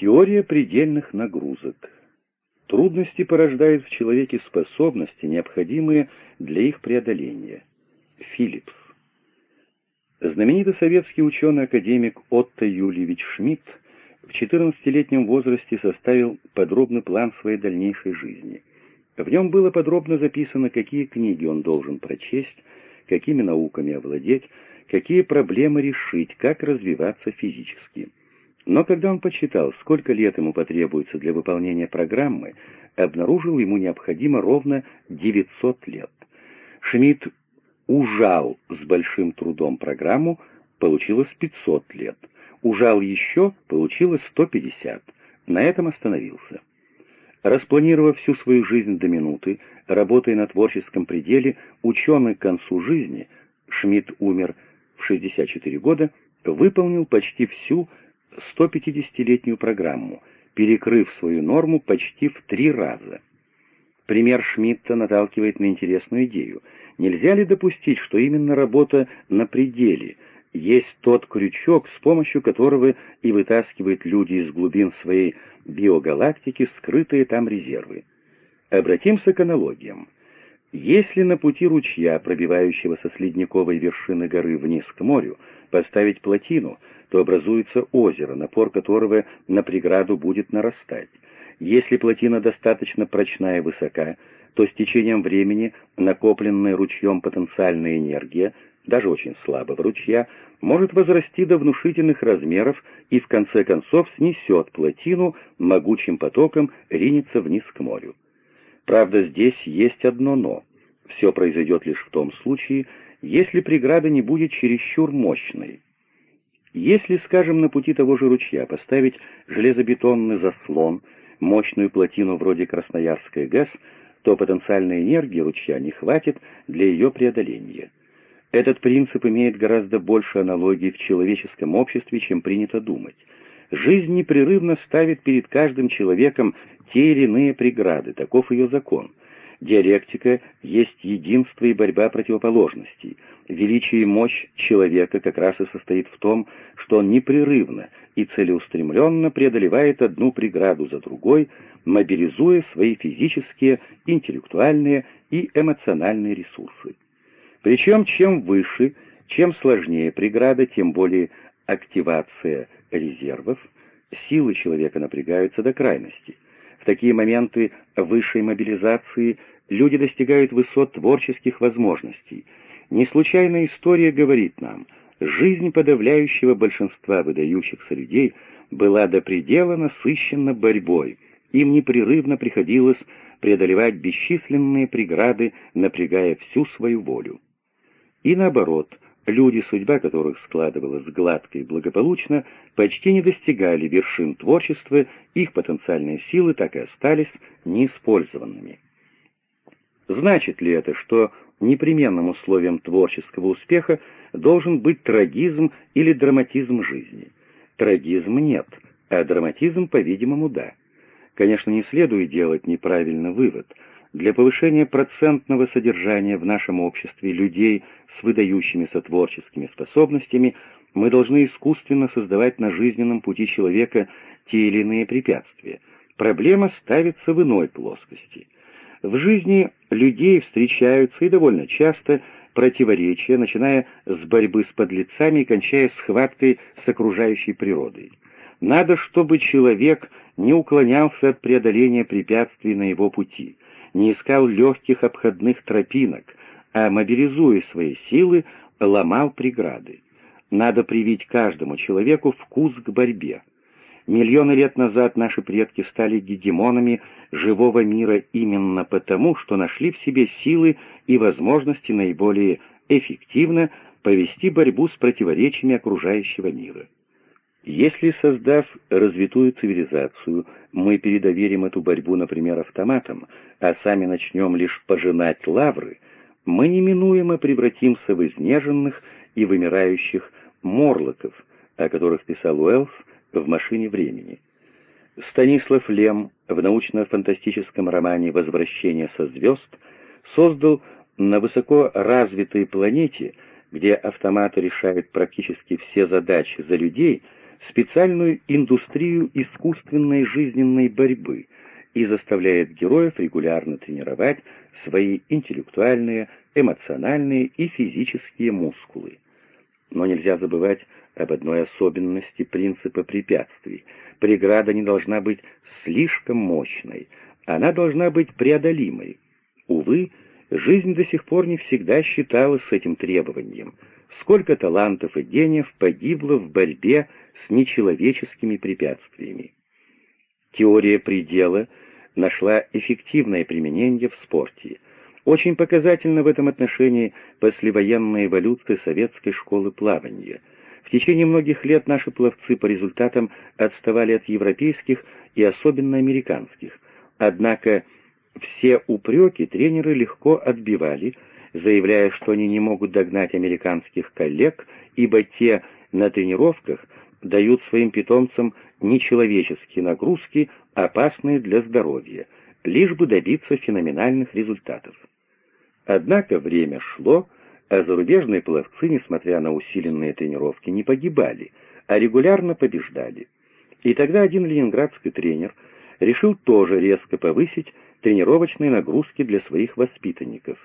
Теория предельных нагрузок. Трудности порождают в человеке способности, необходимые для их преодоления. Филлипс. Знаменитый советский ученый-академик Отто Юльевич Шмидт в 14-летнем возрасте составил подробный план своей дальнейшей жизни. В нем было подробно записано, какие книги он должен прочесть, какими науками овладеть, какие проблемы решить, как развиваться физически. Но когда он посчитал, сколько лет ему потребуется для выполнения программы, обнаружил ему необходимо ровно 900 лет. Шмидт ужал с большим трудом программу, получилось 500 лет. Ужал еще, получилось 150. На этом остановился. Распланировав всю свою жизнь до минуты, работая на творческом пределе, ученый к концу жизни, Шмидт умер в 64 года, выполнил почти всю 150-летнюю программу, перекрыв свою норму почти в три раза. Пример Шмидта наталкивает на интересную идею. Нельзя ли допустить, что именно работа на пределе есть тот крючок, с помощью которого и вытаскивают люди из глубин своей биогалактики скрытые там резервы? Обратимся к аналогиям. Если на пути ручья, пробивающегося с ледниковой вершины горы вниз к морю, поставить плотину, то образуется озеро, напор которого на преграду будет нарастать. Если плотина достаточно прочна и высока, то с течением времени накопленная ручьем потенциальная энергия, даже очень слабого ручья, может возрасти до внушительных размеров и в конце концов снесет плотину, могучим потоком ринется вниз к морю. Правда, здесь есть одно «но». Все произойдет лишь в том случае, если преграда не будет чересчур мощной. Если, скажем, на пути того же ручья поставить железобетонный заслон, мощную плотину вроде Красноярской ГЭС, то потенциальной энергии ручья не хватит для ее преодоления. Этот принцип имеет гораздо больше аналогий в человеческом обществе, чем принято думать. Жизнь непрерывно ставит перед каждым человеком те или иные преграды, таков ее закон. Диалектика есть единство и борьба противоположностей. Величие и мощь человека как раз и состоит в том, что он непрерывно и целеустремленно преодолевает одну преграду за другой, мобилизуя свои физические, интеллектуальные и эмоциональные ресурсы. Причем чем выше, чем сложнее преграда, тем более активация резервов, силы человека напрягаются до крайности – такие моменты высшей мобилизации люди достигают высот творческих возможностей. Не случайная история говорит нам, жизнь подавляющего большинства выдающихся людей была до предела насыщена борьбой, им непрерывно приходилось преодолевать бесчисленные преграды, напрягая всю свою волю. И наоборот, Люди, судьба которых складывалась гладко и благополучно, почти не достигали вершин творчества, их потенциальные силы так и остались неиспользованными. Значит ли это, что непременным условием творческого успеха должен быть трагизм или драматизм жизни? Трагизм нет, а драматизм, по-видимому, да. Конечно, не следует делать неправильный вывод – для повышения процентного содержания в нашем обществе людей с выдающимися творческими способностями мы должны искусственно создавать на жизненном пути человека те или иные препятствия. Проблема ставится в иной плоскости. В жизни людей встречаются и довольно часто противоречия, начиная с борьбы с подлецами и кончая схваткой с окружающей природой. Надо, чтобы человек не уклонялся от преодоления препятствий на его пути – не искал легких обходных тропинок, а, мобилизуя свои силы, ломал преграды. Надо привить каждому человеку вкус к борьбе. Миллионы лет назад наши предки стали гегемонами живого мира именно потому, что нашли в себе силы и возможности наиболее эффективно повести борьбу с противоречиями окружающего мира. Если, создав развитую цивилизацию, мы передоверим эту борьбу, например, автоматам, а сами начнем лишь пожинать лавры, мы неминуемо превратимся в изнеженных и вымирающих морлоков, о которых писал Уэллс в «Машине времени». Станислав Лем в научно-фантастическом романе «Возвращение со звезд» создал на высоко развитой планете, где автоматы решают практически все задачи за людей – специальную индустрию искусственной жизненной борьбы и заставляет героев регулярно тренировать свои интеллектуальные, эмоциональные и физические мускулы. Но нельзя забывать об одной особенности принципа препятствий. Преграда не должна быть слишком мощной, она должна быть преодолимой. Увы, жизнь до сих пор не всегда считалась с этим требованием. Сколько талантов и гениев погибло в борьбе с нечеловеческими препятствиями. Теория предела нашла эффективное применение в спорте. Очень показательна в этом отношении послевоенная эволюция советской школы плавания. В течение многих лет наши пловцы по результатам отставали от европейских и особенно американских. Однако все упреки тренеры легко отбивали, заявляя, что они не могут догнать американских коллег, ибо те на тренировках дают своим питомцам нечеловеческие нагрузки, опасные для здоровья, лишь бы добиться феноменальных результатов. Однако время шло, а зарубежные пловцы, несмотря на усиленные тренировки, не погибали, а регулярно побеждали. И тогда один ленинградский тренер решил тоже резко повысить тренировочные нагрузки для своих воспитанников.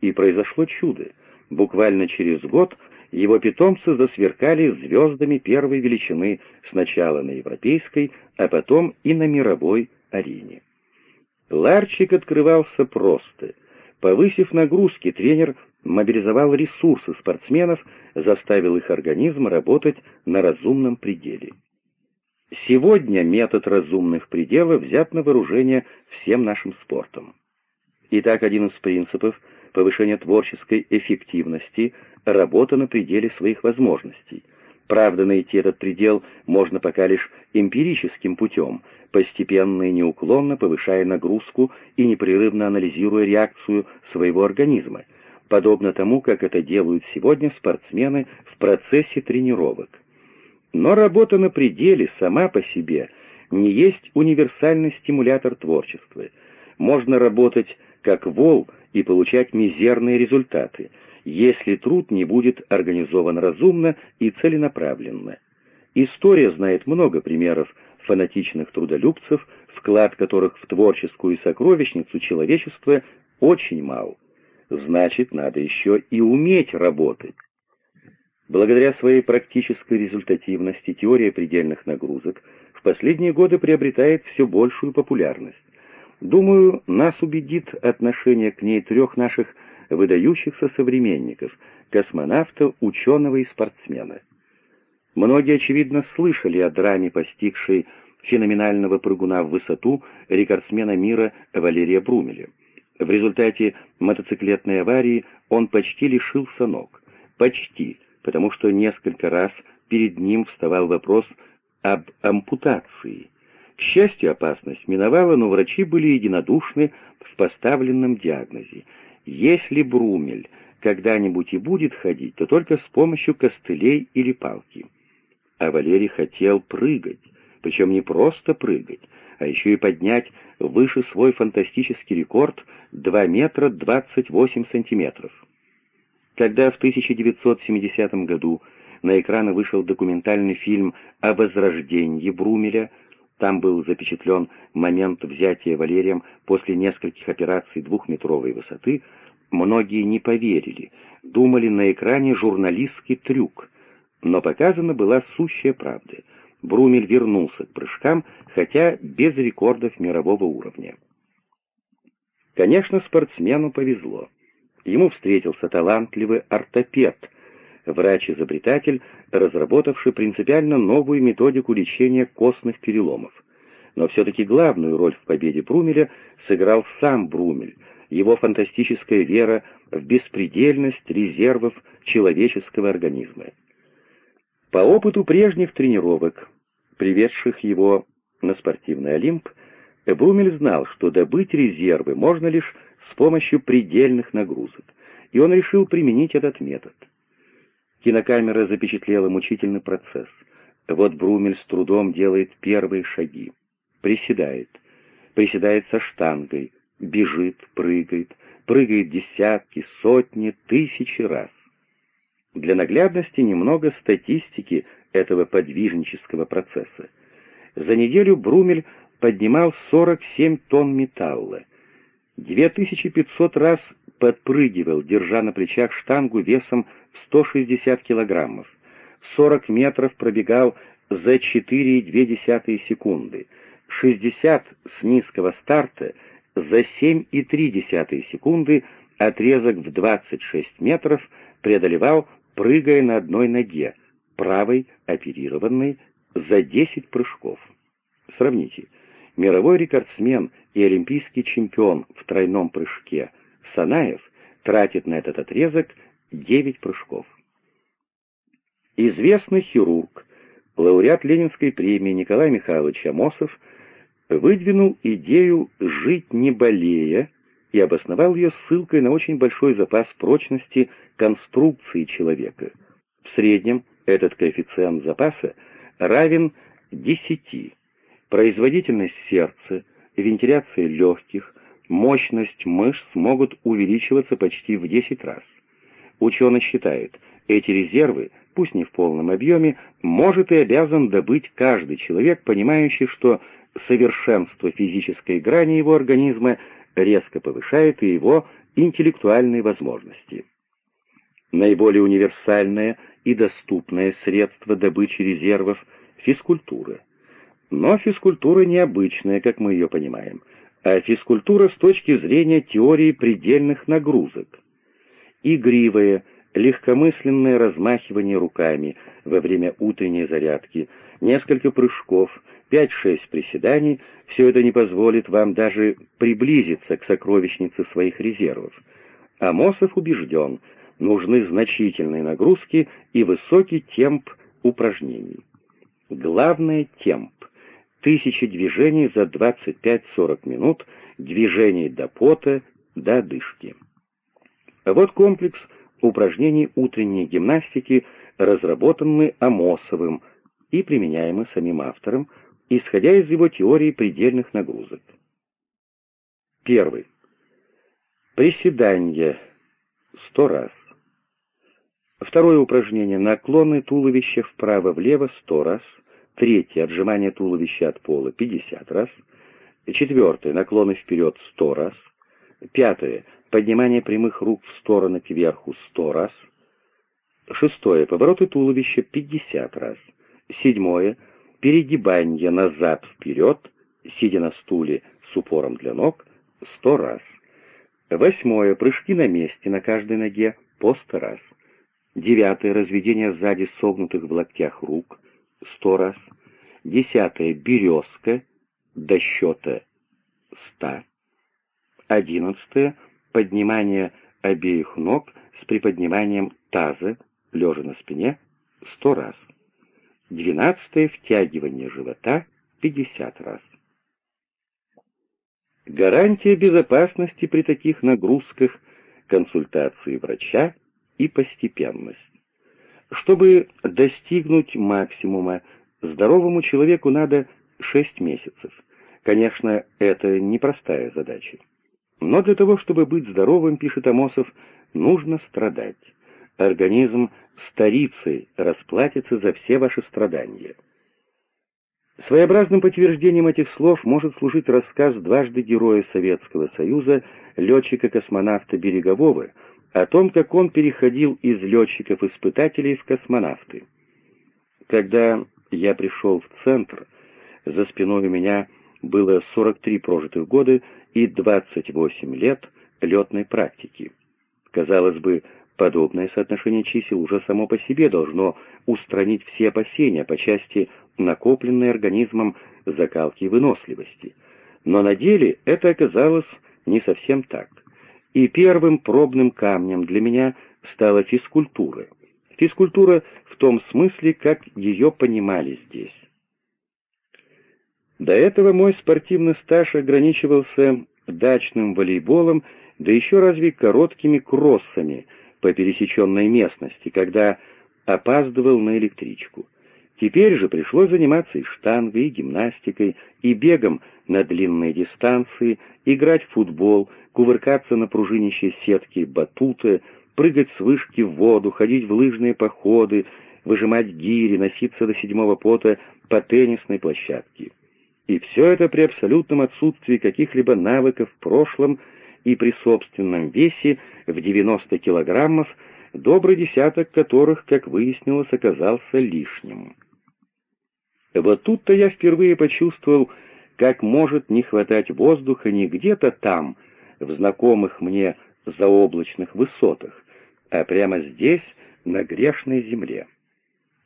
И произошло чудо. Буквально через год его питомцы засверкали звездами первой величины сначала на европейской, а потом и на мировой арене. Ларчик открывался просто. Повысив нагрузки, тренер мобилизовал ресурсы спортсменов, заставил их организм работать на разумном пределе. Сегодня метод разумных пределов взят на вооружение всем нашим спортом. Итак, один из принципов повышения творческой эффективности – работа на пределе своих возможностей. Правда, найти этот предел можно пока лишь эмпирическим путем, постепенно и неуклонно повышая нагрузку и непрерывно анализируя реакцию своего организма, подобно тому, как это делают сегодня спортсмены в процессе тренировок. Но работа на пределе сама по себе не есть универсальный стимулятор творчества. Можно работать как вол и получать мизерные результаты, если труд не будет организован разумно и целенаправленно. История знает много примеров фанатичных трудолюбцев, вклад которых в творческую сокровищницу человечества очень мал. Значит, надо еще и уметь работать. Благодаря своей практической результативности теория предельных нагрузок в последние годы приобретает все большую популярность. Думаю, нас убедит отношение к ней трех наших выдающихся современников – космонавта, ученого и спортсмена. Многие, очевидно, слышали о драме, постигшей феноменального прыгуна в высоту рекордсмена мира Валерия Брумеля. В результате мотоциклетной аварии он почти лишился ног. Почти – потому что несколько раз перед ним вставал вопрос об ампутации. К счастью, опасность миновала, но врачи были единодушны в поставленном диагнозе. Если Брумель когда-нибудь и будет ходить, то только с помощью костылей или палки. А Валерий хотел прыгать, причем не просто прыгать, а еще и поднять выше свой фантастический рекорд 2 метра 28 сантиметров. Когда в 1970 году на экраны вышел документальный фильм о возрождении Брумеля, там был запечатлен момент взятия Валерием после нескольких операций двухметровой высоты, многие не поверили, думали на экране журналистский трюк, но показана была сущая правда. Брумель вернулся к прыжкам, хотя без рекордов мирового уровня. Конечно, спортсмену повезло. Ему встретился талантливый ортопед, врач-изобретатель, разработавший принципиально новую методику лечения костных переломов. Но все-таки главную роль в победе Брумеля сыграл сам Брумель, его фантастическая вера в беспредельность резервов человеческого организма. По опыту прежних тренировок, приведших его на спортивный Олимп, Брумель знал, что добыть резервы можно лишь с помощью предельных нагрузок, и он решил применить этот метод. Кинокамера запечатлела мучительный процесс. Вот Брумель с трудом делает первые шаги. Приседает. Приседает со штангой. Бежит, прыгает. Прыгает десятки, сотни, тысячи раз. Для наглядности немного статистики этого подвижнического процесса. За неделю Брумель поднимал 47 тонн металла. 2500 раз подпрыгивал, держа на плечах штангу весом в 160 килограммов. 40 метров пробегал за 4,2 секунды. 60 с низкого старта за 7,3 секунды отрезок в 26 метров преодолевал, прыгая на одной ноге, правой оперированной, за 10 прыжков. Сравните. Мировой рекордсмен и олимпийский чемпион в тройном прыжке Санаев тратит на этот отрезок 9 прыжков. Известный хирург, лауреат Ленинской премии Николай Михайлович Амосов выдвинул идею «жить не болея» и обосновал ее ссылкой на очень большой запас прочности конструкции человека. В среднем этот коэффициент запаса равен 10. Производительность сердца, вентиляция легких, мощность мышц могут увеличиваться почти в 10 раз. Ученый считает, эти резервы, пусть не в полном объеме, может и обязан добыть каждый человек, понимающий, что совершенство физической грани его организма резко повышает и его интеллектуальные возможности. Наиболее универсальное и доступное средство добычи резервов – физкультура. Но физкультура необычная, как мы ее понимаем, а физкультура с точки зрения теории предельных нагрузок. Игривое, легкомысленное размахивание руками во время утренней зарядки, несколько прыжков, 5-6 приседаний — все это не позволит вам даже приблизиться к сокровищнице своих резервов. Амосов убежден, нужны значительные нагрузки и высокий темп упражнений. Главное — темп. Тысячи движений за 25-40 минут, движений до пота, до одышки. Вот комплекс упражнений утренней гимнастики, разработанный Амосовым и применяемый самим автором, исходя из его теории предельных нагрузок. Первый. Приседания. Сто раз. Второе упражнение. Наклоны туловища вправо-влево сто раз. Третье. Отжимание туловища от пола 50 раз. Четвертое. Наклоны вперед сто раз. Пятое. Поднимание прямых рук в стороны кверху сто раз. Шестое. Повороты туловища 50 раз. Седьмое перегибание назад-вперед, сидя на стуле с упором для ног, сто раз. Восьмое. Прыжки на месте на каждой ноге по сто раз. Девятое. Разведение сзади согнутых в локтях рук сто раз. Десятое. Березка до счета ста. Одиннадцатое. Поднимание обеих ног с приподниманием таза, лежа на спине, сто раз. Двенадцатое втягивание живота 50 раз. Гарантия безопасности при таких нагрузках, консультации врача и постепенность. Чтобы достигнуть максимума, здоровому человеку надо 6 месяцев. Конечно, это непростая задача. Но для того, чтобы быть здоровым, пишет Амосов, нужно страдать организм старицей расплатится за все ваши страдания. Своеобразным подтверждением этих слов может служить рассказ дважды героя Советского Союза, летчика-космонавта Берегового, о том, как он переходил из летчиков-испытателей в космонавты. Когда я пришел в центр, за спиной у меня было 43 прожитых года и 28 лет летной практики. Казалось бы, Подобное соотношение чисел уже само по себе должно устранить все опасения по части накопленной организмом закалки и выносливости. Но на деле это оказалось не совсем так. И первым пробным камнем для меня стала физкультура. Физкультура в том смысле, как ее понимали здесь. До этого мой спортивный стаж ограничивался дачным волейболом, да еще разве короткими кроссами — по пересеченной местности, когда опаздывал на электричку. Теперь же пришлось заниматься и штангой, и гимнастикой, и бегом на длинные дистанции, играть в футбол, кувыркаться на пружинищей сетке батута, прыгать с вышки в воду, ходить в лыжные походы, выжимать гири, носиться до седьмого пота по теннисной площадке. И все это при абсолютном отсутствии каких-либо навыков в прошлом и при собственном весе в 90 килограммов, добрый десяток которых, как выяснилось, оказался лишним. Вот тут-то я впервые почувствовал, как может не хватать воздуха не где-то там, в знакомых мне заоблачных высотах, а прямо здесь, на грешной земле.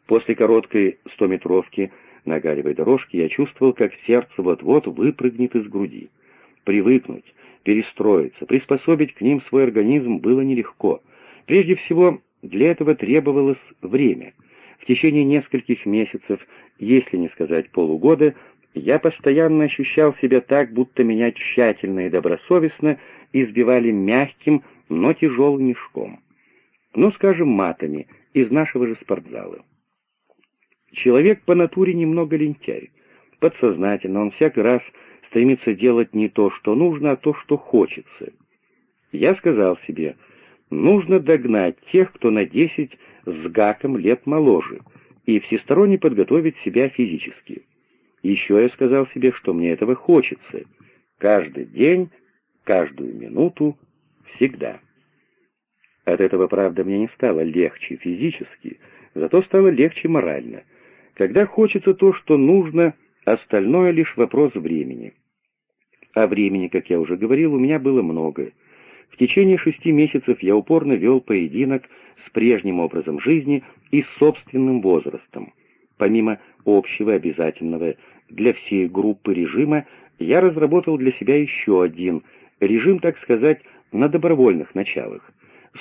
После короткой стометровки на галевой дорожке я чувствовал, как сердце вот-вот выпрыгнет из груди. Привыкнуть, перестроиться, приспособить к ним свой организм было нелегко. Прежде всего, для этого требовалось время. В течение нескольких месяцев, если не сказать полугода, я постоянно ощущал себя так, будто меня тщательно и добросовестно избивали мягким, но тяжелым мешком. Ну, скажем, матами из нашего же спортзала. Человек по натуре немного лентяй. Подсознательно он всякий раз стремится делать не то, что нужно, а то, что хочется. Я сказал себе, нужно догнать тех, кто на десять с гаком лет моложе, и всесторонне подготовить себя физически. Еще я сказал себе, что мне этого хочется. Каждый день, каждую минуту, всегда. От этого, правда, мне не стало легче физически, зато стало легче морально. Когда хочется то, что нужно, остальное лишь вопрос времени. А времени, как я уже говорил, у меня было много. В течение шести месяцев я упорно вел поединок с прежним образом жизни и собственным возрастом. Помимо общего обязательного для всей группы режима, я разработал для себя еще один, режим, так сказать, на добровольных началах.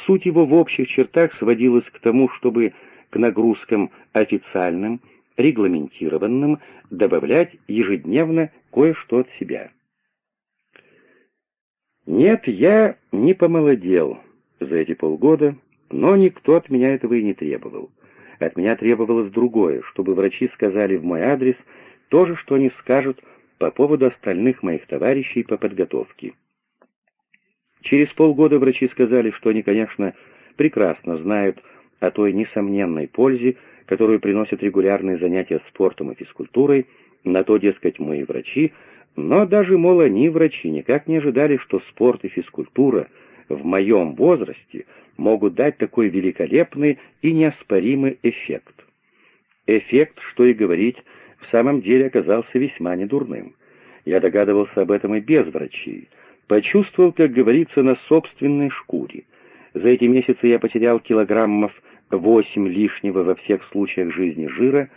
Суть его в общих чертах сводилась к тому, чтобы к нагрузкам официальным, регламентированным добавлять ежедневно кое-что от себя. Нет, я не помолодел за эти полгода, но никто от меня этого и не требовал. От меня требовалось другое, чтобы врачи сказали в мой адрес то же, что они скажут по поводу остальных моих товарищей по подготовке. Через полгода врачи сказали, что они, конечно, прекрасно знают о той несомненной пользе, которую приносят регулярные занятия спортом и физкультурой, на то, дескать, мои врачи, но даже, мол, они, врачи, никак не ожидали, что спорт и физкультура в моем возрасте могут дать такой великолепный и неоспоримый эффект. Эффект, что и говорить, в самом деле оказался весьма недурным. Я догадывался об этом и без врачей. Почувствовал, как говорится, на собственной шкуре. За эти месяцы я потерял килограммов восемь лишнего во всех случаях жизни жира,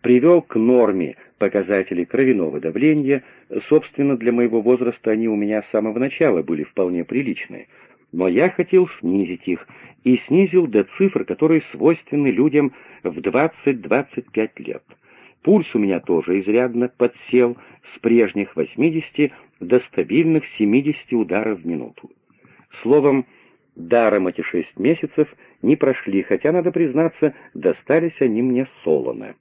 привел к норме показатели кровяного давления, собственно, для моего возраста они у меня с самого начала были вполне приличные, но я хотел снизить их и снизил до цифр, которые свойственны людям в 20-25 лет. Пульс у меня тоже изрядно подсел с прежних 80 до стабильных 70 ударов в минуту. Словом, даром эти шесть месяцев не прошли, хотя, надо признаться, достались они мне солоно.